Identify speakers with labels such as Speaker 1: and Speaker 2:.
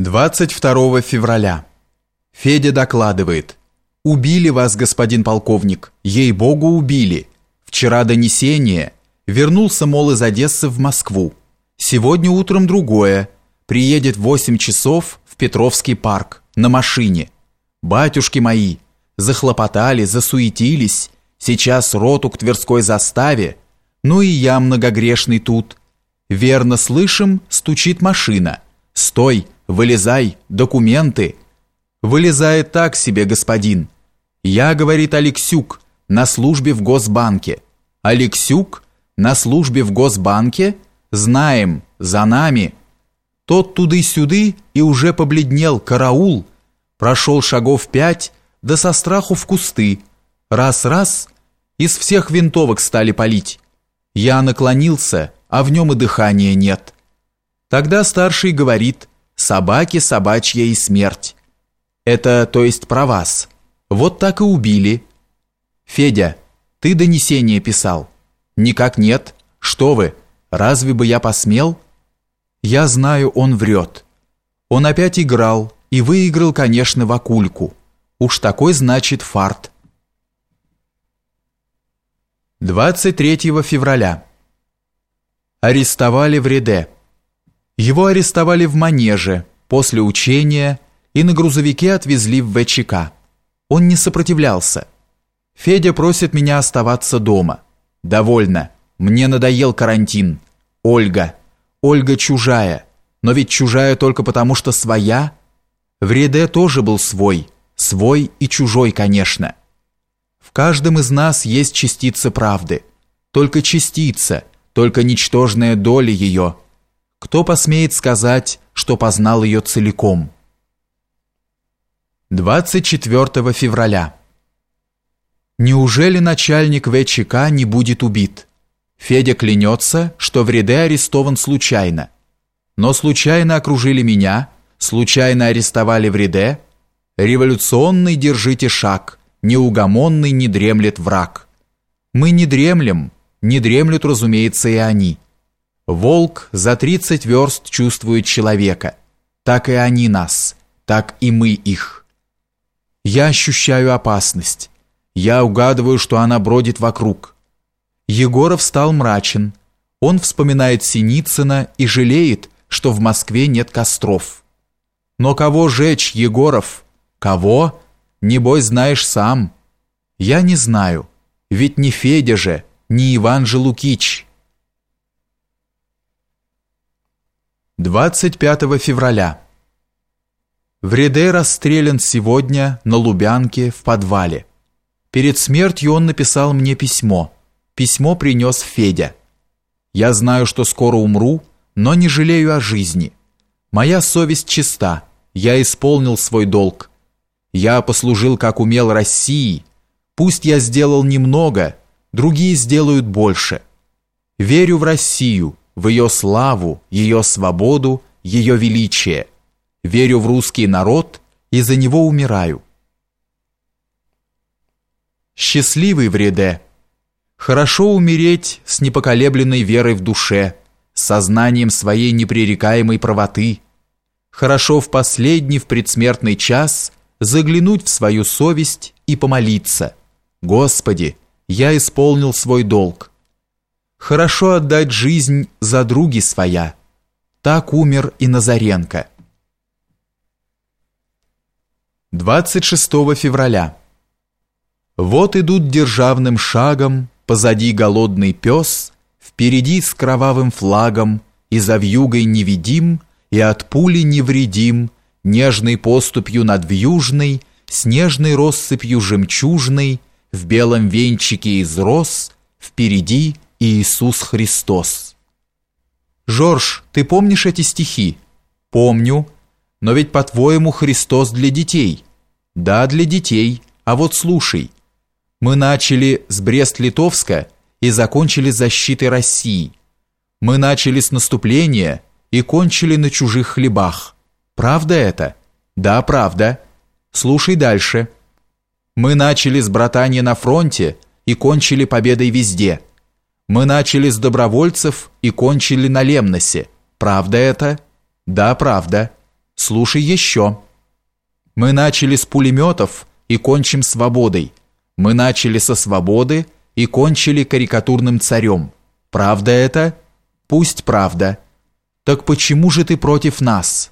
Speaker 1: 22 февраля. Федя докладывает. «Убили вас, господин полковник. Ей-богу, убили. Вчера донесение. Вернулся, мол, из Одессы в Москву. Сегодня утром другое. Приедет в 8 часов в Петровский парк на машине. Батюшки мои, захлопотали, засуетились. Сейчас роту к Тверской заставе. Ну и я многогрешный тут. Верно слышим, стучит машина. Стой!» Вылезай, документы. Вылезает так себе, господин. Я, говорит Алексюк, на службе в Госбанке. Алексюк на службе в Госбанке? Знаем, за нами. Тот туды-сюды и уже побледнел, караул. Прошел шагов пять, да со страху в кусты. Раз-раз, из всех винтовок стали палить. Я наклонился, а в нем и дыхания нет. Тогда старший говорит, собаки собачья и смерть. Это, то есть, про вас. Вот так и убили. Федя, ты донесение писал? Никак нет. Что вы, разве бы я посмел? Я знаю, он врет. Он опять играл и выиграл, конечно, в акульку. Уж такой, значит, фарт. 23 февраля. Арестовали в Реде. Его арестовали в Манеже после учения и на грузовике отвезли в ВЧК. Он не сопротивлялся. Федя просит меня оставаться дома. Довольно. Мне надоел карантин. Ольга. Ольга чужая. Но ведь чужая только потому, что своя. В Реде тоже был свой. Свой и чужой, конечно. В каждом из нас есть частица правды. Только частица, только ничтожная доля ее – кто посмеет сказать, что познал ее целиком? 24 февраля. Неужели начальник ВЧК не будет убит? Федя клянется, что в ряде арестован случайно. Но случайно окружили меня, случайно арестовали в ряде. Революционный держите шаг, неугомонный не дремлет враг. Мы не дремлем, не дремлют, разумеется, и они. Волк за 30 верст чувствует человека. Так и они нас, так и мы их. Я ощущаю опасность. Я угадываю, что она бродит вокруг. Егоров стал мрачен. Он вспоминает Синицына и жалеет, что в Москве нет костров. Но кого жечь, Егоров? Кого? Небось, знаешь сам. Я не знаю. Ведь не Федя же, не Иван же Лукич. 25 февраля. Вреде расстрелян сегодня на Лубянке в подвале. Перед смертью он написал мне письмо. Письмо принес Федя. Я знаю, что скоро умру, но не жалею о жизни. Моя совесть чиста, я исполнил свой долг. Я послужил, как умел России. Пусть я сделал немного, другие сделают больше. Верю в Россию, в ее славу, ее свободу, ее величие. Верю в русский народ и за него умираю. Счастливый в ряде. Хорошо умереть с непоколебленной верой в душе, сознанием своей непререкаемой правоты. Хорошо в последний, в предсмертный час заглянуть в свою совесть и помолиться. Господи, я исполнил свой долг. Хорошо отдать жизнь за други своя. Так умер и Назаренко. 26 февраля. Вот идут державным шагом, позади голодный пес, впереди с кровавым флагом, и за вьюгой невидим, и от пули невредим, нежной поступью надвьюжной, снежной россыпью жемчужной, в белом венчике из роз, впереди — Иисус Христос. Жорж, ты помнишь эти стихи? Помню. Но ведь, по-твоему, Христос для детей. Да, для детей. А вот слушай. Мы начали с Брест-Литовска и закончили защитой России. Мы начали с наступления и кончили на чужих хлебах. Правда это? Да, правда. Слушай дальше. Мы начали с братания на фронте и кончили победой везде. Мы начали с добровольцев и кончили на Лемносе. Правда это? Да, правда. Слушай еще. Мы начали с пулеметов и кончим свободой. Мы начали со свободы и кончили карикатурным царем. Правда это? Пусть правда. Так почему же ты против нас?»